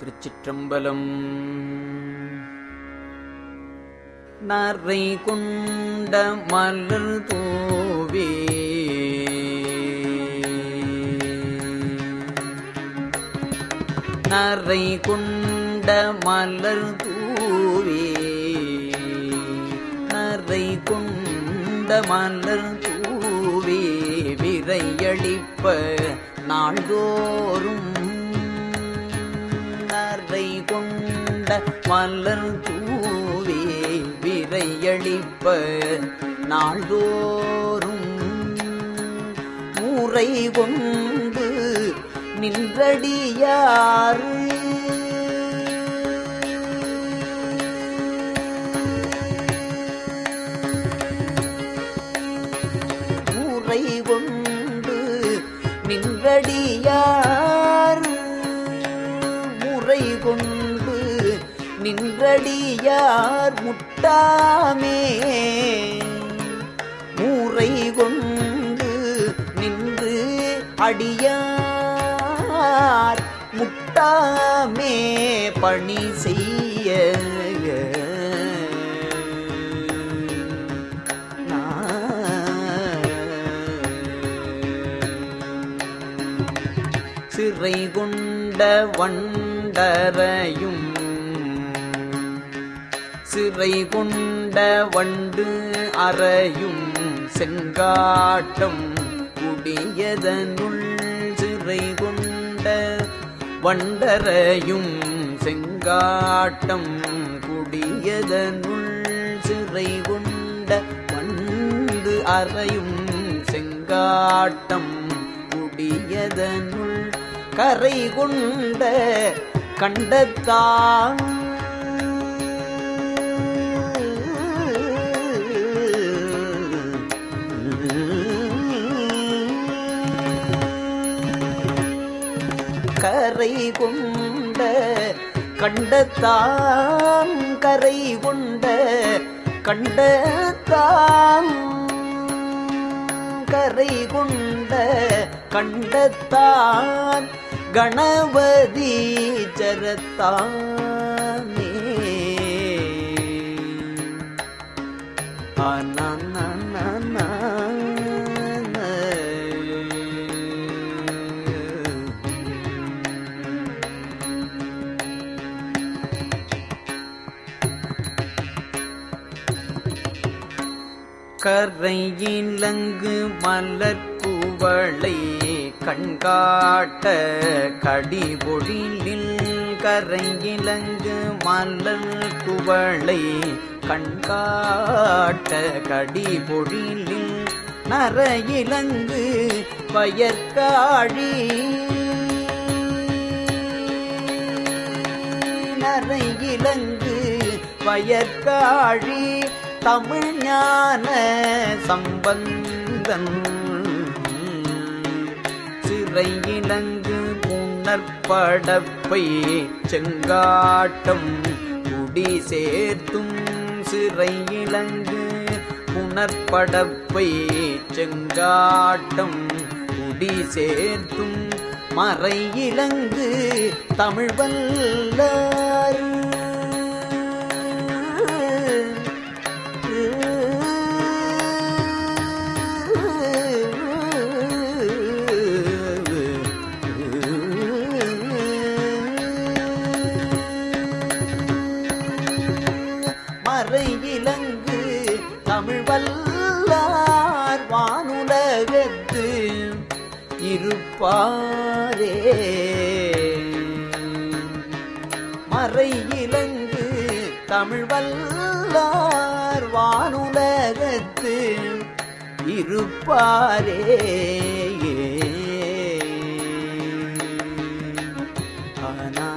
திருச்சிற்றம்பலம். நரை கொண்ட மலர் தூவே நரை கொண்ட மலர் தூவே நரை கொண்ட மலர் தூவே விரையளிப்ப நாள்தோறும் மலர் தூவே விரையளிப்ப நாள்தோறும் முறை கொண்டு நின்றடியாறு. முறை கொண்டு நின்றடியார் நின்றடியார் முட்டாமே. மூரை கொண்டு நின்று அடியார் முட்டாமே பணி செய்ய. சிறை கொண்ட வண்டரையும் சிறை கொண்ட வண்டு அறையும் செங்காட்டம் குடியதனுள் சிறை கொண்ட வண்டரையும் செங்காட்டம் குடியதனுள் சிறை கொண்ட வண்டு அறையும் செங்காட்டம் குடியதனுள் கரை கொண்ட கண்டத்தான் கரை கொண்ட கண்டத்தாம் கரை கொண்ட கண்டத்தாம் கரை கொண்ட கண்டத்தான் கணபதி சரத்தானே கரையிலங்கு மலர் குவளை கண்காட்ட கடிபொழிலில் கரையிலங்கு மலர் குவளை கண்காட்ட கடிபொழிலில் நரையிலங்கு பயற்காழி நரையிலங்கு பயற்காழி தமிழ் ஞான சம்பந்தன். சிறையிலங்கு புணர்படப்பை செங்காட்டம் குடி சேர்த்தும். சிறையிலங்கு புணர்படப்பை செங்காட்டம் குடி சேர்த்தும். மறையிலங்கு தமிழ் வல்லாறு இருப்பாரே. மறை இலங்கு தமிழ் வல்லார் வானுலகத்து இருப்பாரே. ஆனா